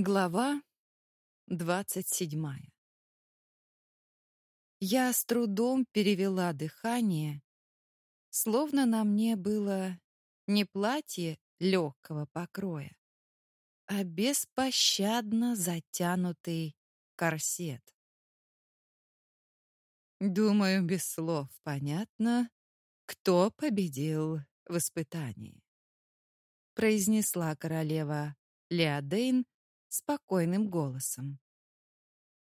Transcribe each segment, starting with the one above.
Глава двадцать седьмая. Я с трудом перевела дыхание, словно на мне было не платье легкого покроя, а беспощадно затянутый корсет. Думаю, без слов понятно, кто победил в испытании, произнесла королева Леодейн спокойным голосом.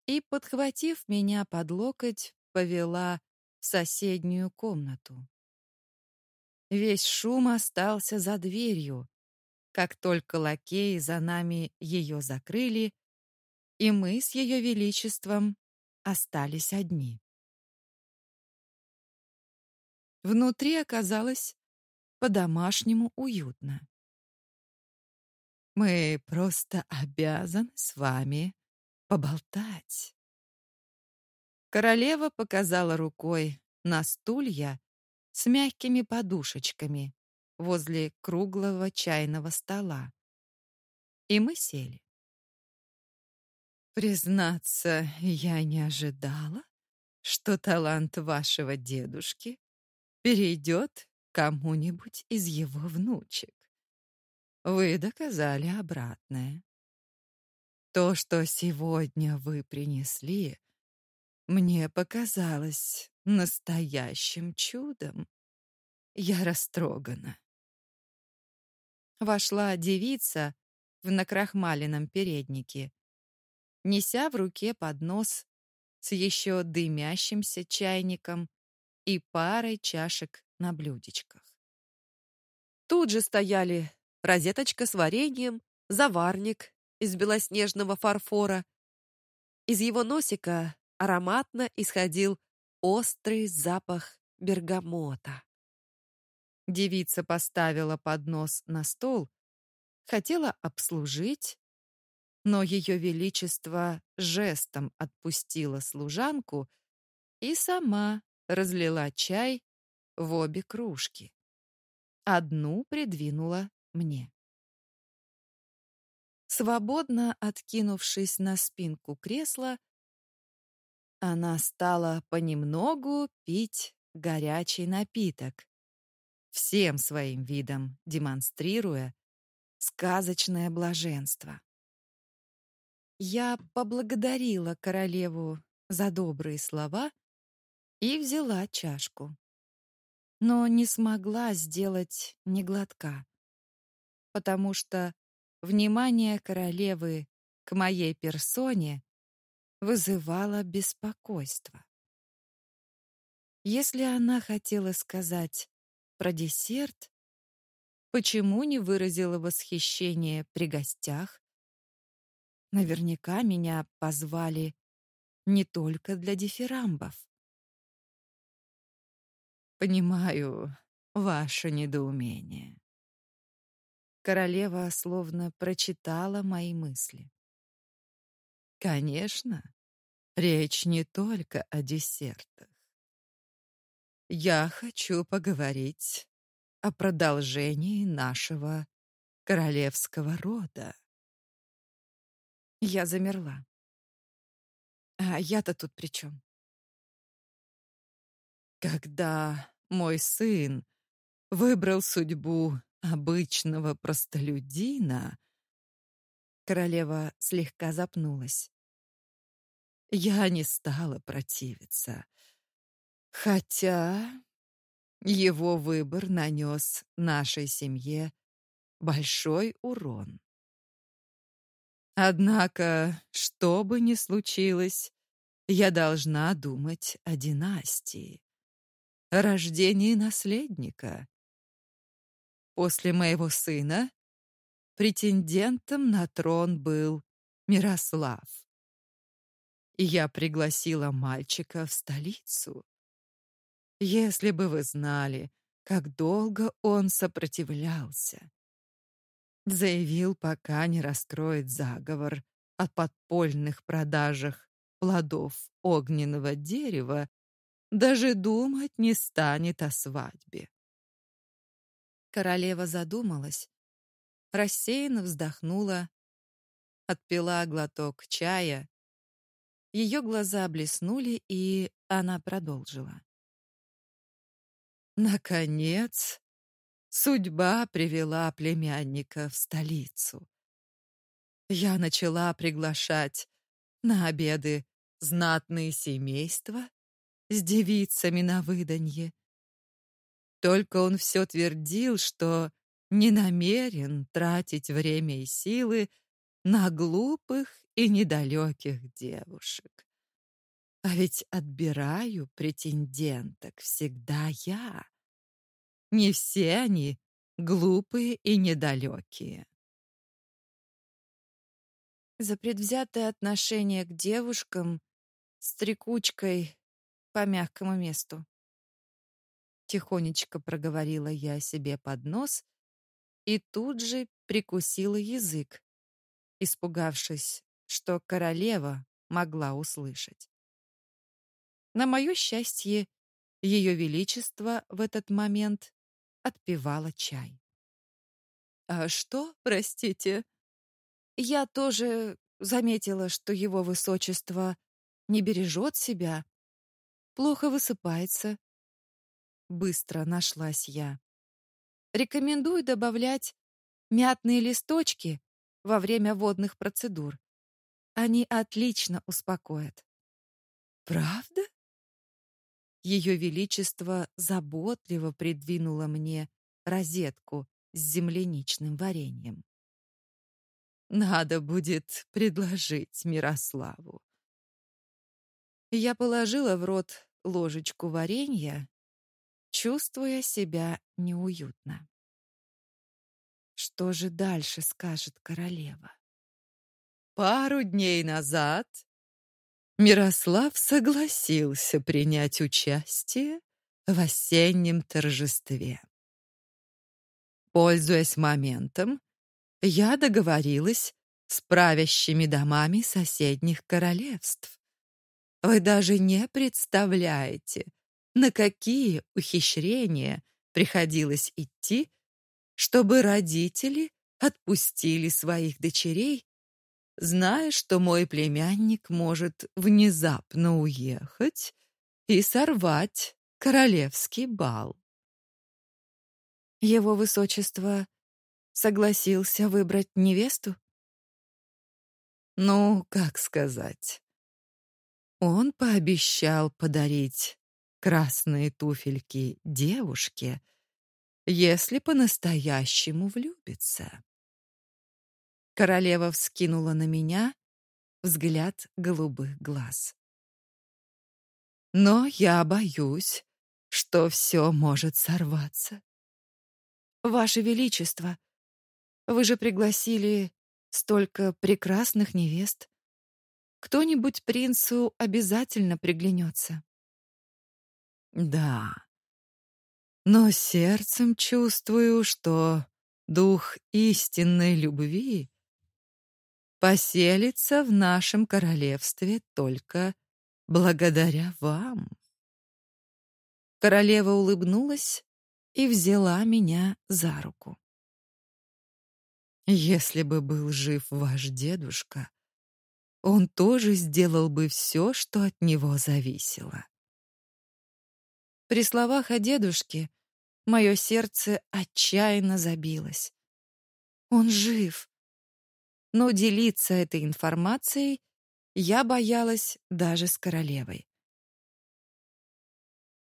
И, подхватив меня под локоть, повела в соседнюю комнату. Весь шум остался за дверью, как только лакеи за нами ее закрыли, и мы с ее величеством остались одни. Внутри оказалось по-домашнему уютно. Мы просто обязаны с вами поболтать. Королева показала рукой на стулья с мягкими подушечками возле круглого чайного стола. И мы сели. Признаться, я не ожидала, что талант вашего дедушки перейдет кому-нибудь из его внучек. Вы доказали обратное. То, что сегодня вы принесли, мне показалось настоящим чудом. Я растрогана. Вошла девица в накрахмаленном переднике, неся в руке поднос с еще дымящимся чайником и парой чашек на блюдечках. Тут же стояли розеточка с вареньем, заварник из белоснежного фарфора. Из его носика ароматно исходил острый запах бергамота. Девица поставила поднос на стол, хотела обслужить, но ее величество жестом отпустила служанку и сама разлила чай в обе кружки. Одну придвинула мне. Свободно откинувшись на спинку кресла, она стала понемногу пить горячий напиток, всем своим видом демонстрируя сказочное блаженство. Я поблагодарила королеву за добрые слова и взяла чашку. Но не смогла сделать ни глотка потому что внимание королевы к моей персоне вызывало беспокойство. Если она хотела сказать про десерт, почему не выразила восхищение при гостях? Наверняка меня позвали не только для дифирамбов. Понимаю ваше недоумение. Королева словно прочитала мои мысли. Конечно, речь не только о десертах. Я хочу поговорить о продолжении нашего королевского рода. Я замерла. А я-то тут при чем? Когда мой сын выбрал судьбу обычного простолюдина, королева слегка запнулась. Я не стала противиться, хотя его выбор нанес нашей семье большой урон. Однако, что бы ни случилось, я должна думать о династии, о рождении наследника. После моего сына претендентом на трон был Мирослав. И я пригласила мальчика в столицу. Если бы вы знали, как долго он сопротивлялся. Заявил, пока не раскроет заговор о подпольных продажах плодов огненного дерева, даже думать не станет о свадьбе. Королева задумалась, рассеянно вздохнула, отпила глоток чая. Ее глаза блеснули, и она продолжила. Наконец, судьба привела племянника в столицу. Я начала приглашать на обеды знатные семейства с девицами на выданье. Только он все твердил, что не намерен тратить время и силы на глупых и недалеких девушек. А ведь отбираю претенденток всегда я. Не все они глупые и недалекие. За предвзятое отношение к девушкам с трекучкой по мягкому месту. Тихонечко проговорила я себе под нос и тут же прикусила язык, испугавшись, что королева могла услышать. На мое счастье, ее величество в этот момент отпивало чай. А что, простите? Я тоже заметила, что его высочество не бережет себя, плохо высыпается. Быстро нашлась я. Рекомендую добавлять мятные листочки во время водных процедур. Они отлично успокоят. Правда? Ее величество заботливо придвинуло мне розетку с земляничным вареньем. Надо будет предложить Мирославу. Я положила в рот ложечку варенья, чувствуя себя неуютно. Что же дальше скажет королева? Пару дней назад Мирослав согласился принять участие в осеннем торжестве. Пользуясь моментом, я договорилась с правящими домами соседних королевств. Вы даже не представляете, на какие ухищрения приходилось идти, чтобы родители отпустили своих дочерей зная, что мой племянник может внезапно уехать и сорвать королевский бал. Его высочество согласился выбрать невесту? Ну, как сказать? Он пообещал подарить красные туфельки девушке, если по-настоящему влюбится. Королева вскинула на меня взгляд голубых глаз. Но я боюсь, что все может сорваться. Ваше величество, вы же пригласили столько прекрасных невест. Кто-нибудь принцу обязательно приглянется. Да. Но сердцем чувствую, что дух истинной любви поселится в нашем королевстве только благодаря вам. Королева улыбнулась и взяла меня за руку. Если бы был жив ваш дедушка, он тоже сделал бы все, что от него зависело. При словах о дедушке мое сердце отчаянно забилось. Он жив но делиться этой информацией я боялась даже с королевой.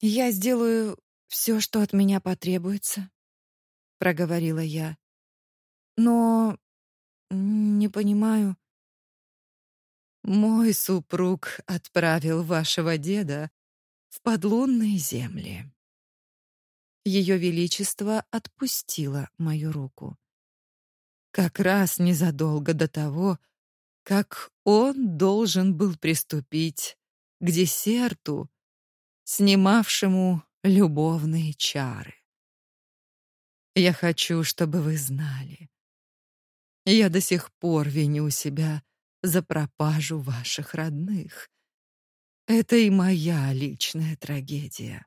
«Я сделаю все, что от меня потребуется», — проговорила я. «Но не понимаю». «Мой супруг отправил вашего деда в подлунные земли». Ее Величество отпустило мою руку как раз незадолго до того, как он должен был приступить к десерту, снимавшему любовные чары. Я хочу, чтобы вы знали. Я до сих пор виню себя за пропажу ваших родных. Это и моя личная трагедия.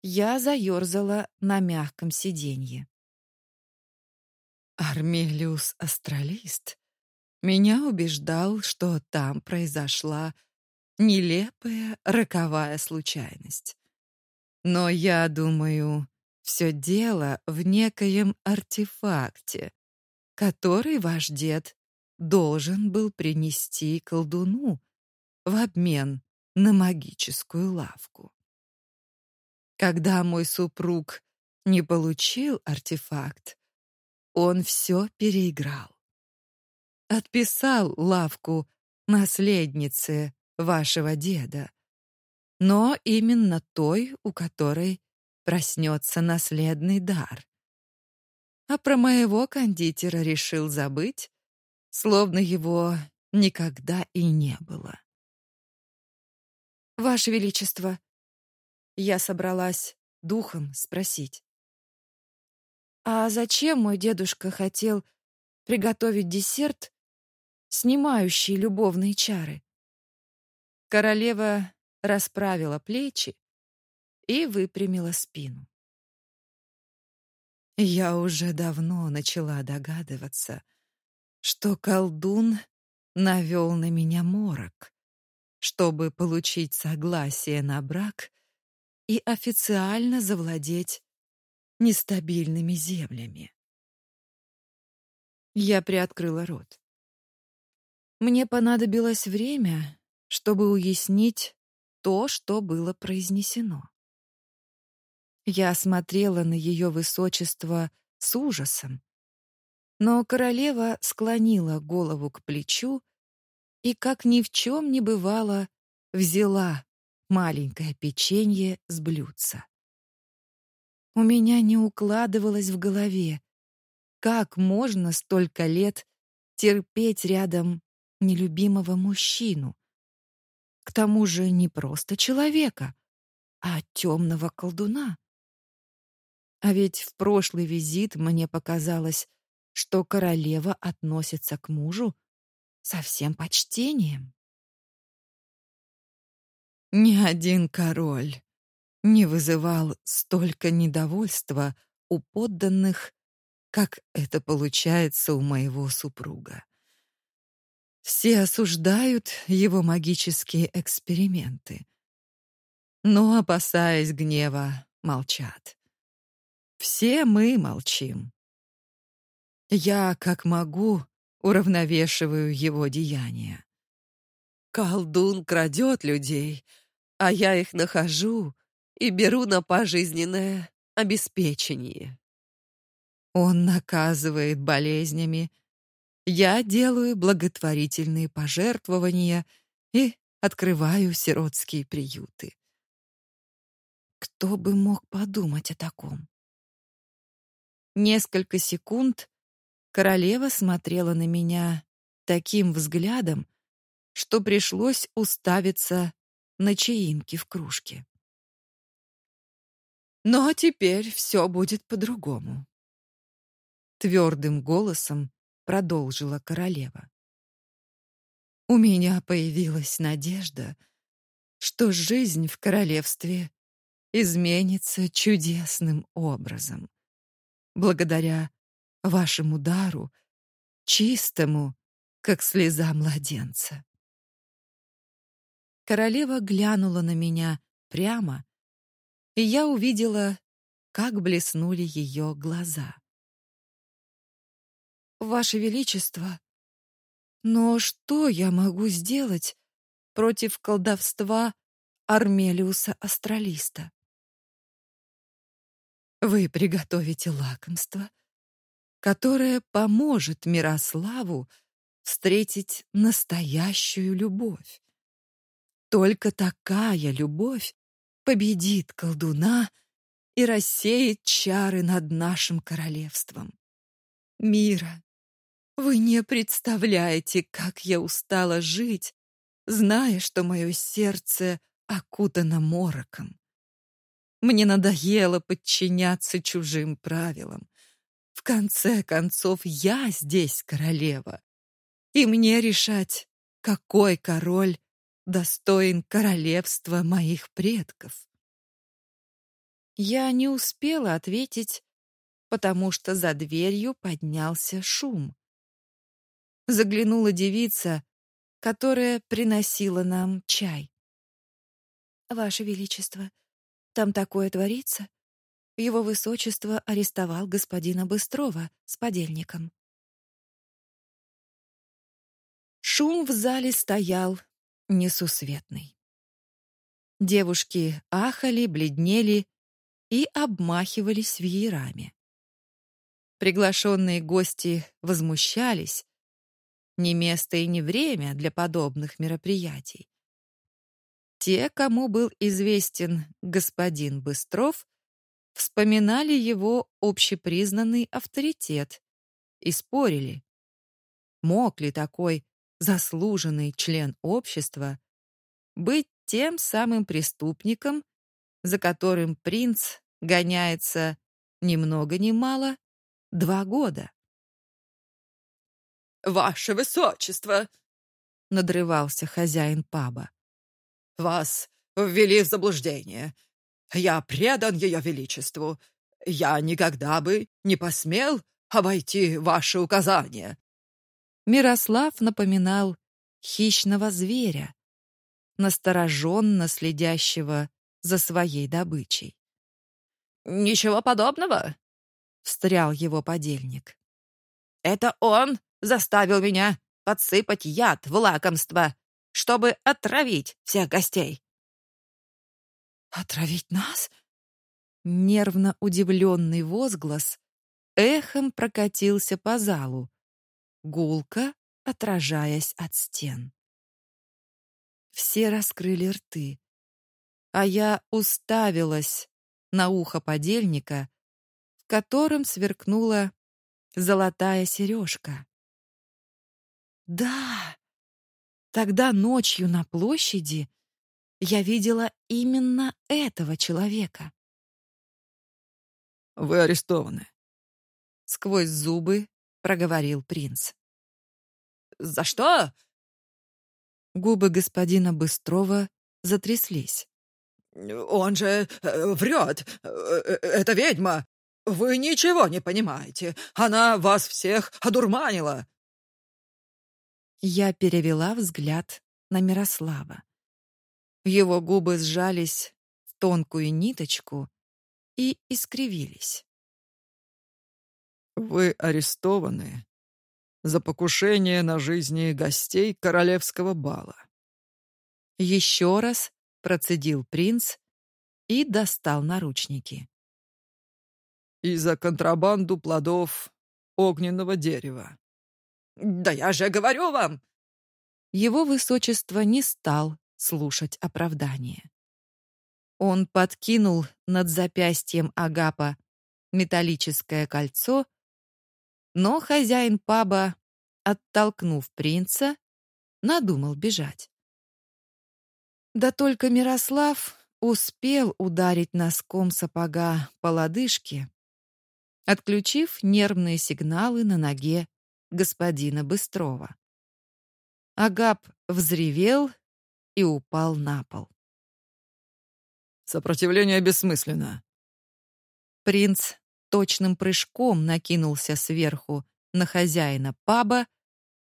Я заерзала на мягком сиденье. Армелиус Астралист меня убеждал, что там произошла нелепая роковая случайность. Но я думаю, все дело в некоем артефакте, который ваш дед должен был принести колдуну в обмен на магическую лавку. Когда мой супруг не получил артефакт, он все переиграл. Отписал лавку наследнице вашего деда, но именно той, у которой проснется наследный дар. А про моего кондитера решил забыть, словно его никогда и не было. Ваше величество, я собралась духом спросить. А зачем мой дедушка хотел приготовить десерт, снимающий любовные чары? Королева расправила плечи и выпрямила спину. Я уже давно начала догадываться, что колдун навел на меня морок, чтобы получить согласие на брак и официально завладеть нестабильными землями. Я приоткрыла рот. Мне понадобилось время, чтобы уяснить то, что было произнесено. Я смотрела на ее высочество с ужасом, но королева склонила голову к плечу и, как ни в чем не бывало, взяла маленькое печенье с блюдца. У меня не укладывалось в голове, как можно столько лет терпеть рядом нелюбимого мужчину. К тому же не просто человека, а темного колдуна. А ведь в прошлый визит мне показалось, что королева относится к мужу со всем почтением. Ни один король не вызывал столько недовольства у подданных, как это получается у моего супруга. Все осуждают его магические эксперименты, но, опасаясь гнева, молчат. Все мы молчим. Я, как могу, уравновешиваю его деяния. Колдун крадет людей, а я их нахожу и беру на пожизненное обеспечение. Он наказывает болезнями, я делаю благотворительные пожертвования и открываю сиротские приюты. Кто бы мог подумать о таком? Несколько секунд королева смотрела на меня таким взглядом, что пришлось уставиться на чаинки в кружке. Но теперь все будет по-другому. Твердым голосом продолжила королева. У меня появилась надежда, что жизнь в королевстве изменится чудесным образом благодаря вашему дару, чистому, как слеза младенца. Королева глянула на меня прямо, и я увидела, как блеснули ее глаза. Ваше величество, но что я могу сделать против колдовства Армелиуса Астралиста? Вы приготовите лакомство, которое поможет Мирославу встретить настоящую любовь. Только такая любовь победит колдуна и рассеет чары над нашим королевством. Мира, вы не представляете, как я устала жить, зная, что мое сердце окутано мороком. Мне надоело подчиняться чужим правилам. В конце концов, я здесь королева. И мне решать, какой король достоин королевства моих предков. Я не успела ответить, потому что за дверью поднялся шум. заглянула девица, которая приносила нам чай. «Ваше Величество, там такое творится. Его Высочество арестовал господина Быстрова с подельником». Шум в зале стоял несусветный. Девушки ахали, бледнели и обмахивались веерами. Приглашенные гости возмущались. Не место и не время для подобных мероприятий. Те, кому был известен господин Быстров, вспоминали его общепризнанный авторитет и спорили, мог ли такой заслуженный член общества быть тем самым преступником, за которым принц гоняется ни много ни мало два года. «Ваше Высочество!» — надрывался хозяин паба. «Вас ввели в заблуждение. Я предан Ее Величеству. Я никогда бы не посмел обойти ваши указания». Мирослав напоминал хищного зверя, настороженно следящего за своей добычей. «Ничего подобного», — встрял его подельник. «Это он заставил меня подсыпать яд в лакомство, чтобы отравить всех гостей». «Отравить нас?» Нервно удивленный возглас эхом прокатился по залу, гулко отражаясь от стен. Все раскрыли рты, а я уставилась на ухо подельника, в котором сверкнула золотая сережка. Да, тогда ночью на площади я видела именно этого человека. «Вы арестованы», — сквозь зубы проговорил принц. «За что?» Губы господина Быстрова затряслись. «Он же э, врет! Э, э, это ведьма! Вы ничего не понимаете! Она вас всех одурманила!» Я перевела взгляд на Мирослава. Его губы сжались в тонкую ниточку и искривились. «Вы арестованы за покушение на жизни гостей королевского бала». Еще раз процедил принц и достал наручники. «И за контрабанду плодов огненного дерева». «Да я же говорю вам!» Его высочество не стал слушать оправдания. Он подкинул над запястьем Агапа металлическое кольцо, но хозяин паба, оттолкнув принца, надумал бежать. Да только Мирослав успел ударить носком сапога по лодыжке, отключив нервные сигналы на ноге господина Быстрова. Агап взревел и упал на пол. «Сопротивление бессмысленно». Принц точным прыжком накинулся сверху на хозяина паба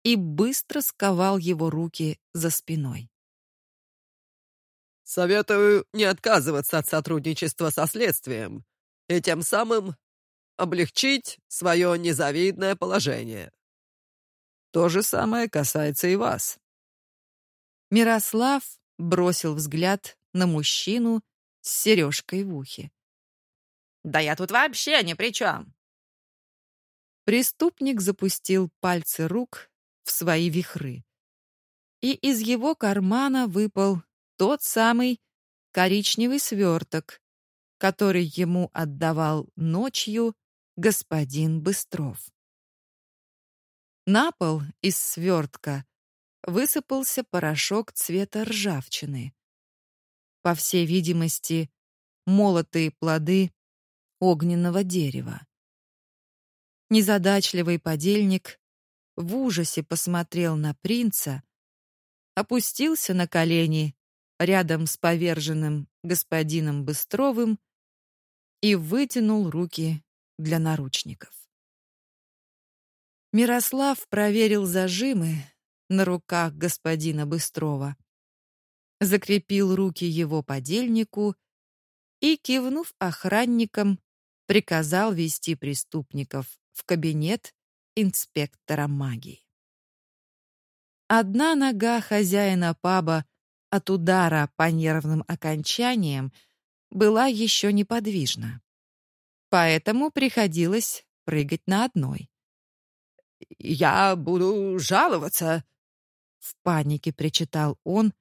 и быстро сковал его руки за спиной. Советую не отказываться от сотрудничества со следствием и тем самым облегчить свое незавидное положение. То же самое касается и вас. Мирослав бросил взгляд на мужчину с сережкой в ухе. «Да я тут вообще ни при чем!» Преступник запустил пальцы рук в свои вихры, и из его кармана выпал тот самый коричневый сверток, который ему отдавал ночью господин Быстров. На пол из свертка высыпался порошок цвета ржавчины. По всей видимости, молотые плоды огненного дерева. Незадачливый подельник в ужасе посмотрел на принца, опустился на колени рядом с поверженным господином Быстровым и вытянул руки для наручников. Мирослав проверил зажимы на руках господина Быстрова, закрепил руки его подельнику и, кивнув охранникам, приказал вести преступников в кабинет инспектора магии. Одна нога хозяина паба от удара по нервным окончаниям была еще неподвижна. Поэтому приходилось прыгать на одной. «Я буду жаловаться!» В панике причитал он,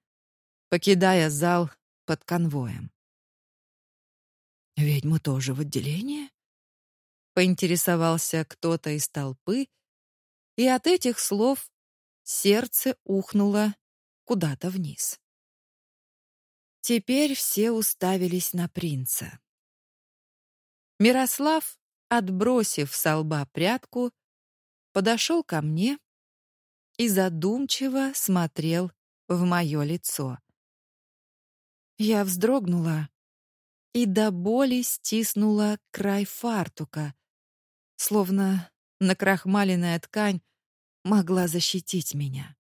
покидая зал под конвоем. «Ведьму тоже в отделение?» Поинтересовался кто-то из толпы, и от этих слов сердце ухнуло куда-то вниз. Теперь все уставились на принца. Мирослав, отбросив с лба прядку, подошел ко мне и задумчиво смотрел в мое лицо. Я вздрогнула и до боли стиснула край фартука, словно накрахмаленная ткань могла защитить меня.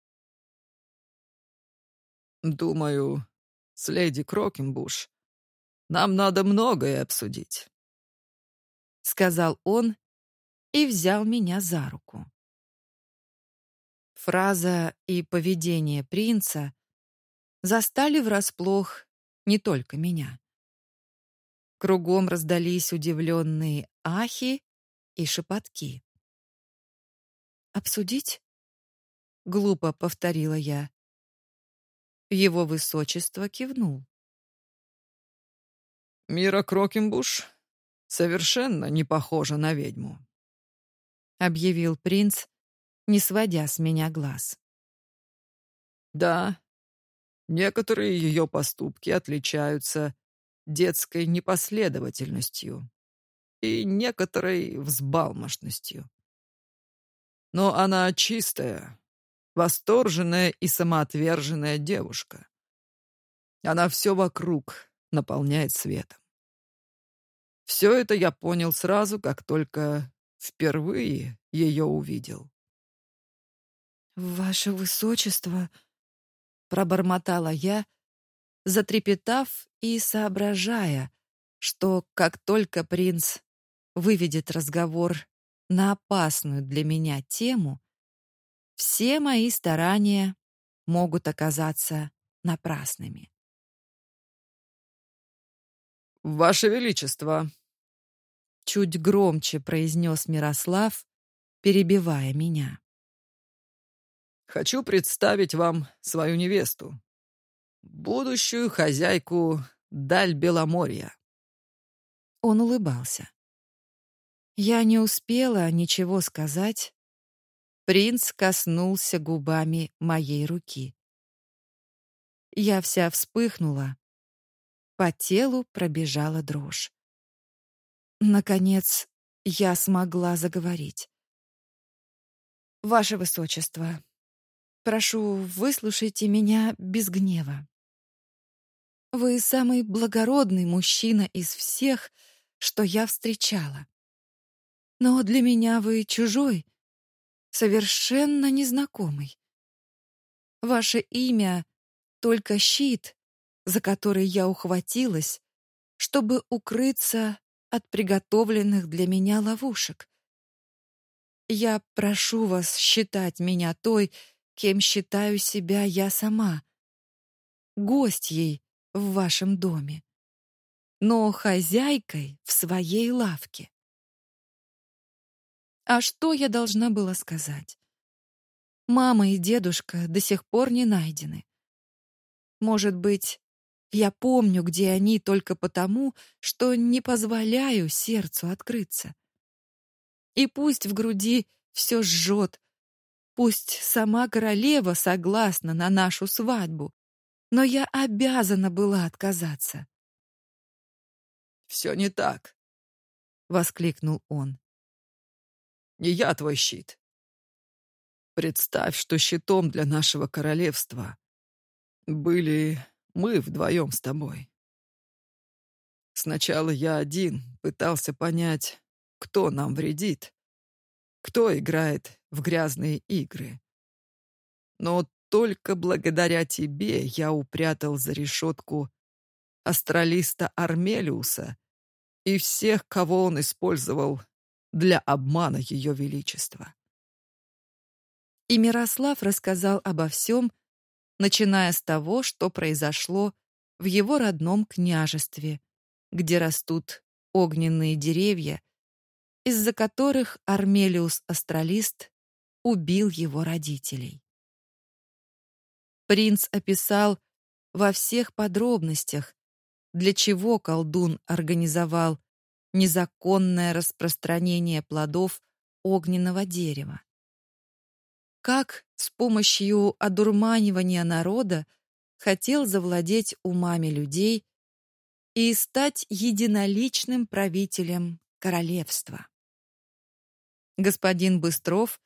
«Думаю, с леди Крокенбуш нам надо многое обсудить», — сказал он и взял меня за руку. Фраза и поведение принца застали врасплох не только меня. Кругом раздались удивленные ахи и шепотки. «Обсудить?» — глупо повторила я. Его высочество кивнул. «Мира Крокенбуш совершенно не похожа на ведьму», — объявил принц, не сводя с меня глаз. «Да, некоторые ее поступки отличаются детской непоследовательностью и некоторой взбалмошностью. Но она чистая, восторженная и самоотверженная девушка. Она все вокруг наполняет светом. Все это я понял сразу, как только впервые ее увидел. «Ваше высочество», — пробормотала я, затрепетав и соображая, что как только принц выведет разговор на опасную для меня тему, все мои старания могут оказаться напрасными. «Ваше Величество!» Чуть громче произнес Мирослав, перебивая меня. «Хочу представить вам свою невесту, будущую хозяйку Даль Беломорья». Он улыбался. Я не успела ничего сказать, Принц коснулся губами моей руки. Я вся вспыхнула. По телу пробежала дрожь. Наконец, я смогла заговорить. Ваше высочество, прошу, выслушайте меня без гнева. Вы самый благородный мужчина из всех, что я встречала. Но для меня вы чужой, совершенно незнакомый. Ваше имя — только щит, за который я ухватилась, чтобы укрыться от приготовленных для меня ловушек. Я прошу вас считать меня той, кем считаю себя я сама, гостьей в вашем доме, но хозяйкой в своей лавке. А что я должна была сказать? Мама и дедушка до сих пор не найдены. Может быть, я помню, где они только потому, что не позволяю сердцу открыться. И пусть в груди все жжет, пусть сама королева согласна на нашу свадьбу, но я обязана была отказаться. «Все не так», — воскликнул он. Не я твой щит. Представь, что щитом для нашего королевства были мы вдвоем с тобой. Сначала я один пытался понять, кто нам вредит, кто играет в грязные игры. Но только благодаря тебе я упрятал за решетку астралиста Армелиуса и всех, кого он использовал для обмана Ее Величества. И Мирослав рассказал обо всем, начиная с того, что произошло в его родном княжестве, где растут огненные деревья, из-за которых Армелиус Астралист убил его родителей. Принц описал во всех подробностях, для чего колдун организовал незаконное распространение плодов огненного дерева. Как с помощью одурманивания народа хотел завладеть умами людей и стать единоличным правителем королевства. Господин Быстров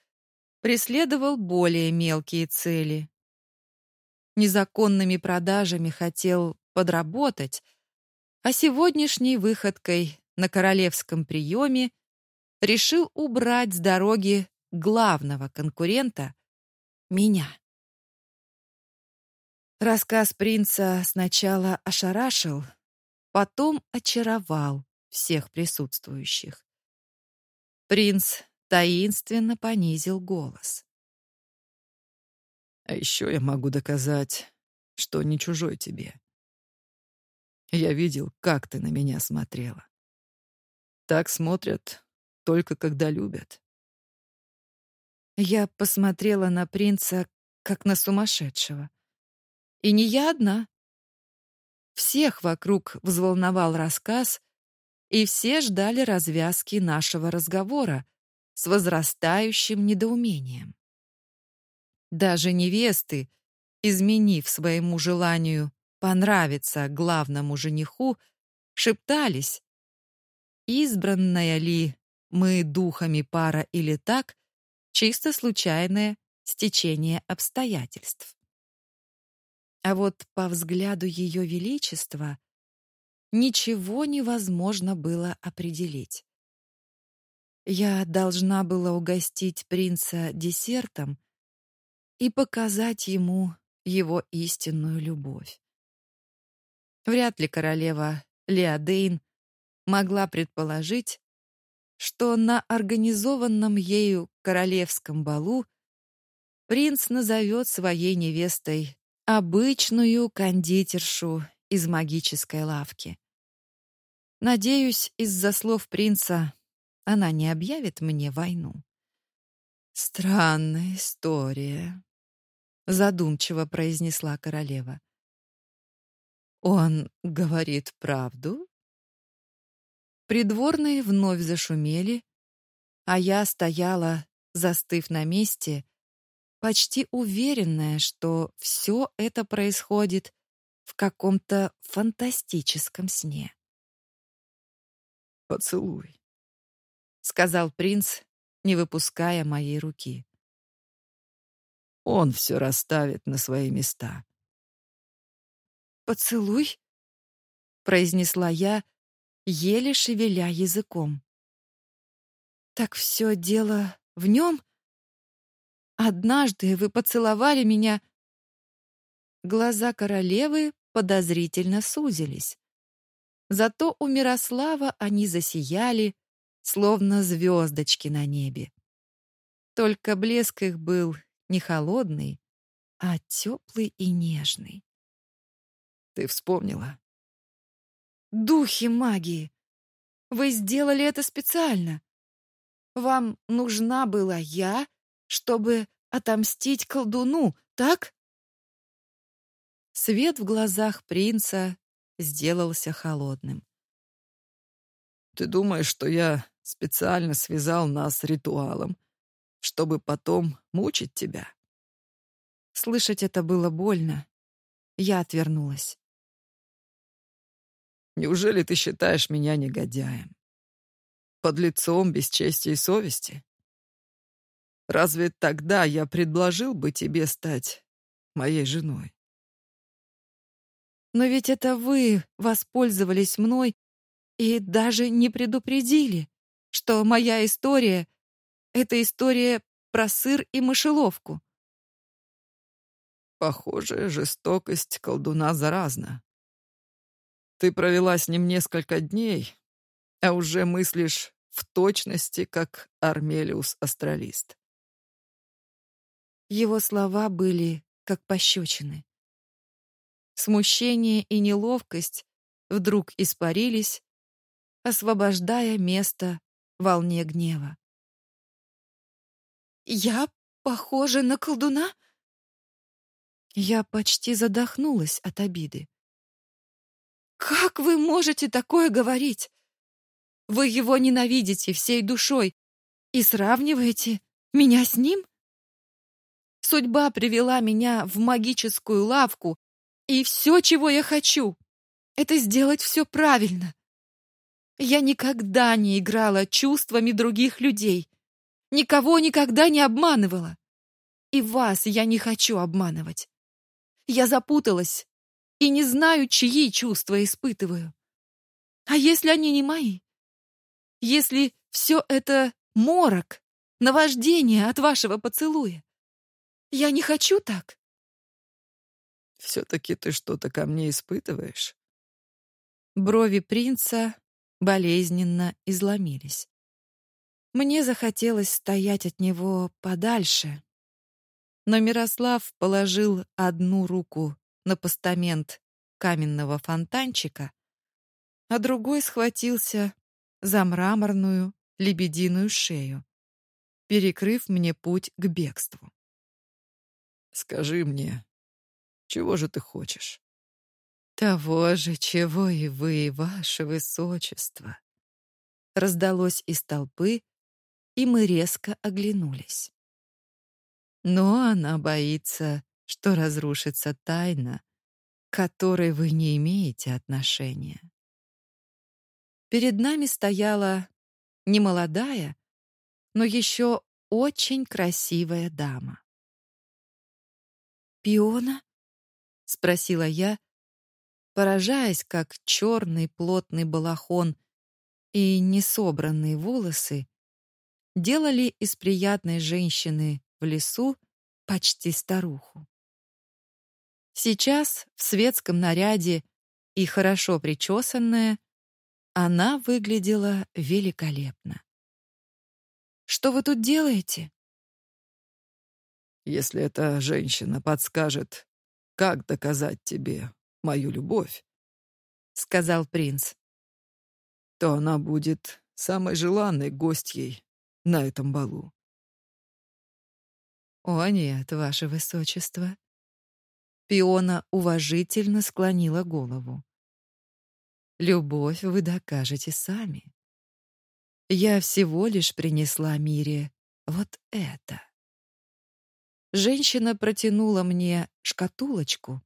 преследовал более мелкие цели. Незаконными продажами хотел подработать, а сегодняшней выходкой на королевском приеме решил убрать с дороги главного конкурента — меня. Рассказ принца сначала ошарашил, потом очаровал всех присутствующих. Принц таинственно понизил голос. «А еще я могу доказать, что не чужой тебе. Я видел, как ты на меня смотрела. Так смотрят только когда любят». Я посмотрела на принца, как на сумасшедшего. И не я одна. Всех вокруг взволновал рассказ, и все ждали развязки нашего разговора с возрастающим недоумением. Даже невесты, изменив своему желанию понравиться главному жениху, шептались, избранная ли мы духами пара или так, чисто случайное стечение обстоятельств. А вот по взгляду Ее Величества ничего невозможно было определить. Я должна была угостить принца десертом и показать ему его истинную любовь. Вряд ли королева Леодейн могла предположить, что на организованном ею королевском балу принц назовет своей невестой обычную кондитершу из магической лавки. Надеюсь, из-за слов принца она не объявит мне войну. Странная история, задумчиво произнесла королева. Он говорит правду? Придворные вновь зашумели, а я стояла, застыв на месте, почти уверенная, что все это происходит в каком-то фантастическом сне. «Поцелуй», — сказал принц, не выпуская моей руки. «Он все расставит на свои места». «Поцелуй?» — произнесла я, еле шевеля языком. «Так все дело в нем?» Однажды вы поцеловали меня. Глаза королевы подозрительно сузились. Зато у Мирослава они засияли, словно звездочки на небе. Только блеск их был не холодный, а теплый и нежный. Ты вспомнила? Духи магии. Вы сделали это специально. Вам нужна была я чтобы отомстить колдуну, так? Свет в глазах принца сделался холодным. Ты думаешь, что я специально связал нас ритуалом, чтобы потом мучить тебя? Слышать это было больно. Я отвернулась. Неужели ты считаешь меня негодяем? Под лицом без чести и совести? Разве тогда я предложил бы тебе стать моей женой? Но ведь это вы воспользовались мной и даже не предупредили, что моя история это история про сыр и мышеловку. Похоже, жестокость колдуна заразна. Ты провела с ним несколько дней, а уже мыслишь в точности, как Армелиус Астралист. Его слова были как пощечины. Смущение и неловкость вдруг испарились, освобождая место волне гнева. «Я похожа на колдуна?» Я почти задохнулась от обиды. «Как вы можете такое говорить? Вы его ненавидите всей душой и сравниваете меня с ним? Судьба привела меня в магическую лавку, и все, чего я хочу, это сделать все правильно. Я никогда не играла чувствами других людей, никого никогда не обманывала. И вас я не хочу обманывать. Я запуталась и не знаю, чьи чувства испытываю. А если они не мои? Если все это морок, наваждение от вашего поцелуя? Я не хочу так. Все-таки ты что-то ко мне испытываешь? Брови принца болезненно изломились. Мне захотелось стоять от него подальше. Но Мирослав положил одну руку на постамент каменного фонтанчика, а другой схватился за мраморную лебединую шею, перекрыв мне путь к бегству. «Скажи мне, чего же ты хочешь?» «Того же, чего и вы, ваше высочество!» Раздалось из толпы, и мы резко оглянулись. Но она боится, что разрушится тайна, к которой вы не имеете отношения. Перед нами стояла немолодая, но еще очень красивая дама. «Пиона?» — спросила я, поражаясь, как черный плотный балахон и несобранные волосы делали из приятной женщины в лесу почти старуху. Сейчас в светском наряде и хорошо причесанная, она выглядела великолепно. Что вы тут делаете? Если эта женщина подскажет, как доказать тебе мою любовь, сказал принц, то она будет самой желанной гостьей на этом балу. О нет, ваше высочество. Пиона уважительно склонила голову. Любовь вы докажете сами. Я всего лишь принесла Мире вот это. Женщина протянула мне шкатулочку,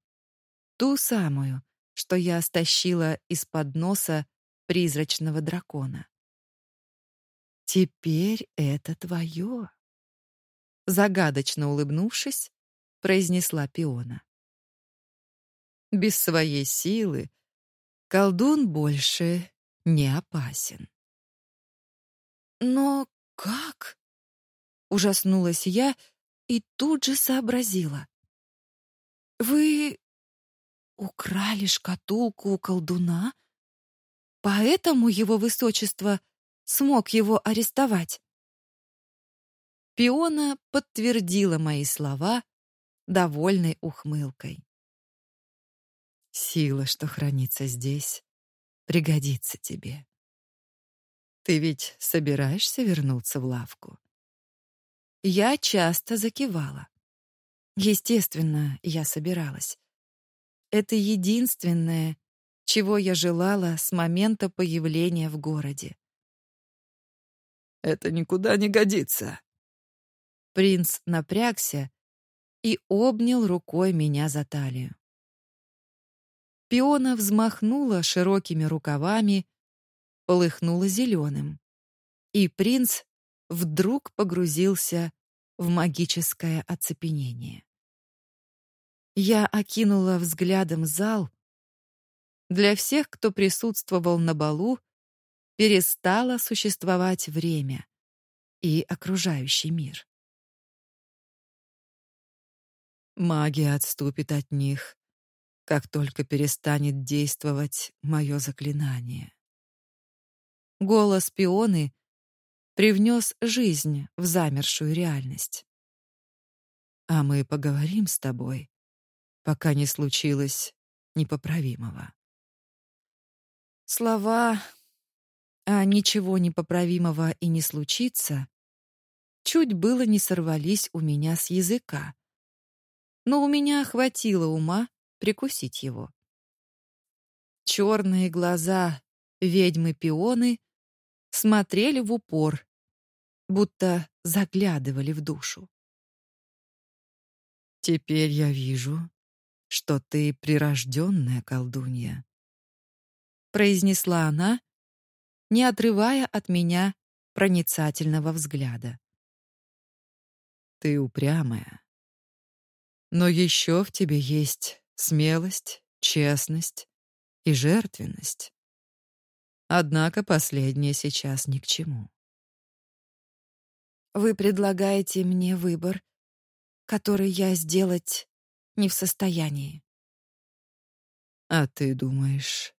ту самую, что я стащила из-под носа призрачного дракона. Теперь это твое. Загадочно улыбнувшись, произнесла Пиона. Без своей силы колдун больше не опасен. Но как? Ужаснулась я и тут же сообразила. Вы украли шкатулку у колдуна? Поэтому его высочество смог его арестовать. Пиона подтвердила мои слова довольной ухмылкой. Сила, что хранится здесь, пригодится тебе. Ты ведь собираешься вернуться в лавку? Я часто закивала. Естественно, я собиралась. Это единственное, чего я желала с момента появления в городе. Это никуда не годится. Принц напрягся и обнял рукой меня за талию. Пиона взмахнула широкими рукавами, полыхнула зеленым, и принц вдруг погрузился в магическое оцепенение. Я окинула взглядом зал. Для всех, кто присутствовал на балу, перестало существовать время. и окружающий мир. Магия отступит от них, как только перестанет действовать мое заклинание. Голос пионы привнес жизнь в замершую реальность. А мы поговорим с тобой, пока не случилось непоправимого. Слова «а ничего непоправимого и не случится» чуть было не сорвались у меня с языка. Но у меня хватило ума прикусить его. Черные глаза ведьмы-пионы смотрели в упор, будто заглядывали в душу. Теперь я вижу, что ты прирожденная колдунья, произнесла она, не отрывая от меня проницательного взгляда. Ты упрямая. Но еще в тебе есть смелость, честность и жертвенность. Однако последнее сейчас ни к чему. Вы предлагаете мне выбор, который я сделать не в состоянии. А ты думаешь,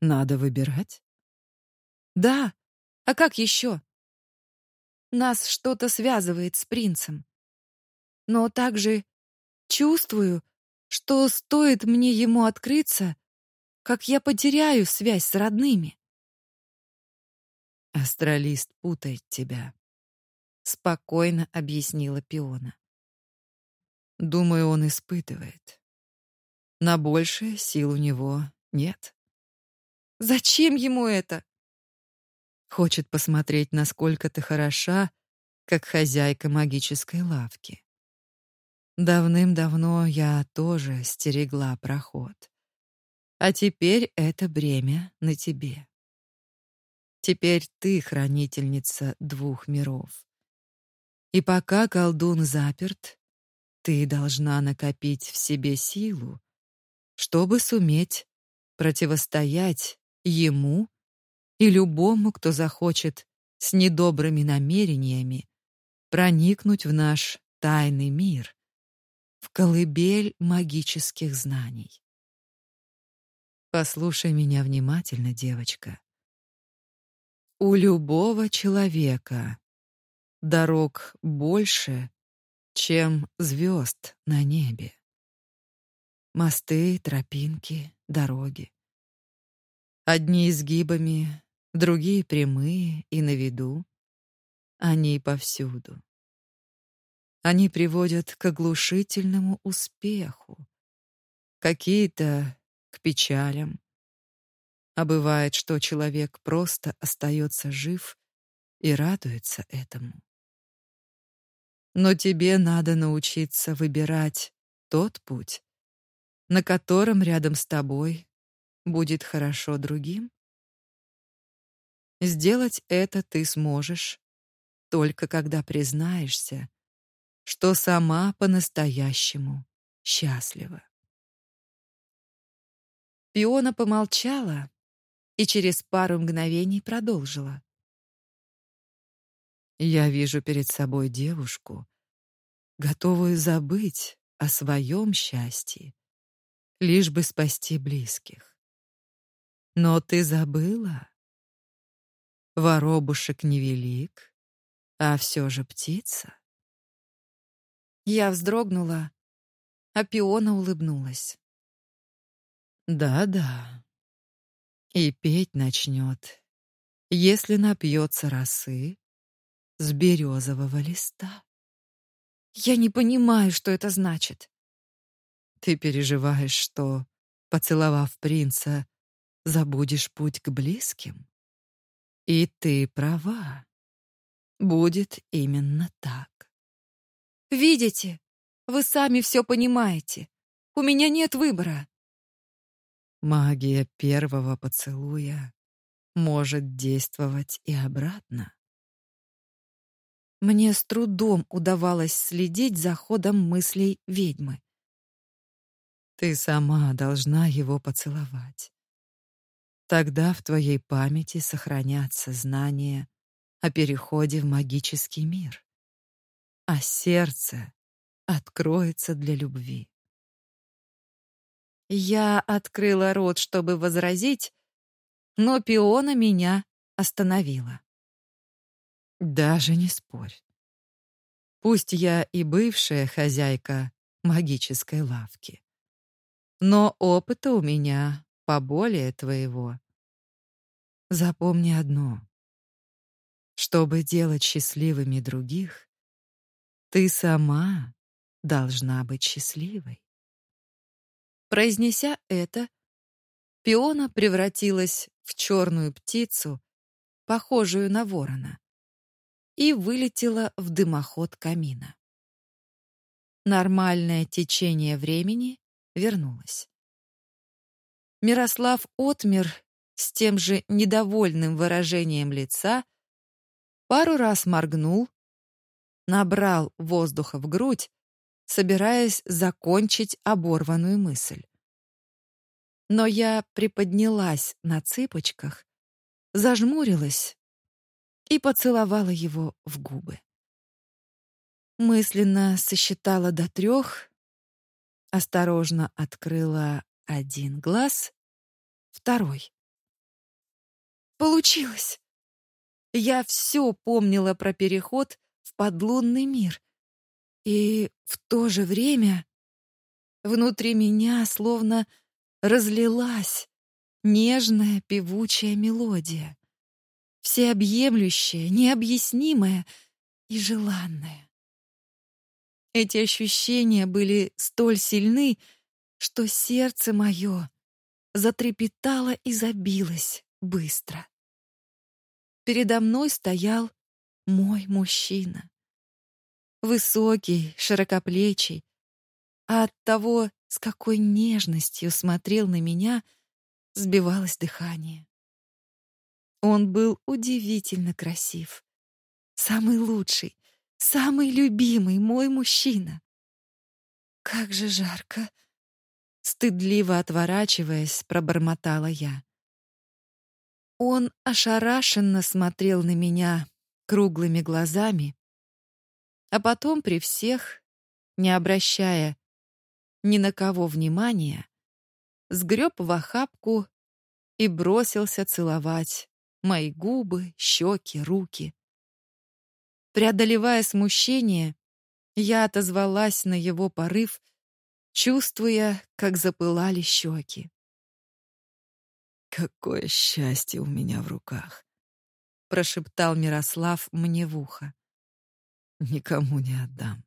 надо выбирать? Да. А как еще? Нас что-то связывает с принцем. Но также чувствую, что стоит мне ему открыться, как я потеряю связь с родными. Астралист путает тебя, спокойно объяснила Пиона. Думаю, он испытывает. На большее сил у него нет. Зачем ему это? Хочет посмотреть, насколько ты хороша, как хозяйка магической лавки. Давным-давно я тоже стерегла проход. А теперь это бремя на тебе. Теперь ты хранительница двух миров. И пока колдун заперт, ты должна накопить в себе силу, чтобы суметь противостоять ему и любому, кто захочет с недобрыми намерениями проникнуть в наш тайный мир, в колыбель магических знаний. Послушай меня внимательно, девочка. У любого человека дорог больше, чем звезд на небе. Мосты, тропинки, дороги. Одни изгибами, другие прямые и на виду. Они повсюду. Они приводят к оглушительному успеху. Какие-то к печалям. А бывает, что человек просто остается жив и радуется этому. Но тебе надо научиться выбирать тот путь, на котором рядом с тобой будет хорошо другим. Сделать это ты сможешь только когда признаешься, что сама по-настоящему счастлива. Пиона помолчала и через пару мгновений продолжила. Я вижу перед собой девушку, готовую забыть о своем счастье, лишь бы спасти близких. Но ты забыла? Воробушек невелик, а все же птица. Я вздрогнула, а Пиона улыбнулась. Да-да. И петь начнет, если напьется росы с березового листа. Я не понимаю, что это значит. Ты переживаешь, что, поцеловав принца, забудешь путь к близким? И ты права. Будет именно так. Видите? Вы сами все понимаете. У меня нет выбора. Магия первого поцелуя может действовать и обратно. Мне с трудом удавалось следить за ходом мыслей ведьмы. Ты сама должна его поцеловать. Тогда в твоей памяти сохранятся знания о переходе в магический мир. А сердце откроется для любви. Я открыла рот, чтобы возразить, но пиона меня остановила. Даже не спорь. Пусть я и бывшая хозяйка магической лавки, но опыта у меня поболее твоего. Запомни одно. Чтобы делать счастливыми других, ты сама должна быть счастливой. Произнеся это, пиона превратилась в черную птицу, похожую на ворона, и вылетела в дымоход камина. Нормальное течение времени вернулось. Мирослав отмер с тем же недовольным выражением лица, пару раз моргнул, набрал воздуха в грудь, собираясь закончить оборванную мысль. Но я приподнялась на цыпочках, зажмурилась и поцеловала его в губы. Мысленно сосчитала до трех, осторожно открыла один глаз, второй. Получилось! Я все помнила про переход в подлунный мир. И в то же время внутри меня словно разлилась нежная певучая мелодия, всеобъемлющая, необъяснимая и желанная. Эти ощущения были столь сильны, что сердце мое затрепетало и забилось быстро. Передо мной стоял мой мужчина. Высокий, широкоплечий, а от того, с какой нежностью смотрел на меня, сбивалось дыхание. Он был удивительно красив. Самый лучший, самый любимый мой мужчина. Как же жарко, стыдливо отворачиваясь, пробормотала я. Он ошарашенно смотрел на меня круглыми глазами, а потом при всех, не обращая ни на кого внимания, сгреб в охапку и бросился целовать мои губы, щеки, руки. Преодолевая смущение, я отозвалась на его порыв, чувствуя, как запылали щеки. Какое счастье у меня в руках, прошептал Мирослав мне в ухо. Никому не отдам.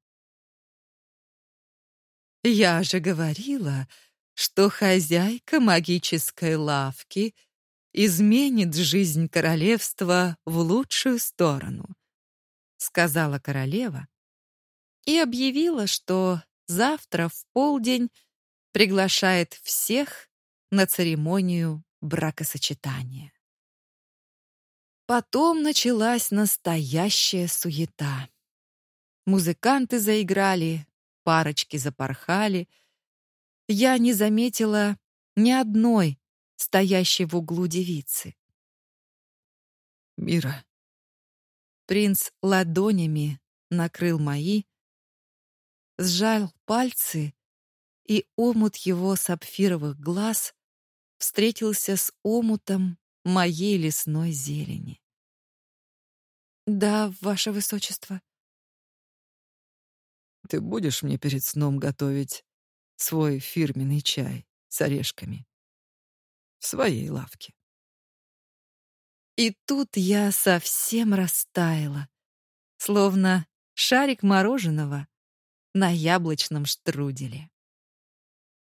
Я же говорила, что хозяйка магической лавки изменит жизнь королевства в лучшую сторону, сказала королева и объявила, что завтра в полдень приглашает всех на церемонию бракосочетания. Потом началась настоящая суета. Музыканты заиграли, парочки запорхали. Я не заметила ни одной стоящей в углу девицы. Мира. Принц ладонями накрыл мои, сжал пальцы, и омут его сапфировых глаз встретился с омутом моей лесной зелени. Да, ваше высочество. Ты будешь мне перед сном готовить свой фирменный чай с орешками в своей лавке. И тут я совсем растаяла, словно шарик мороженого на яблочном штруделе.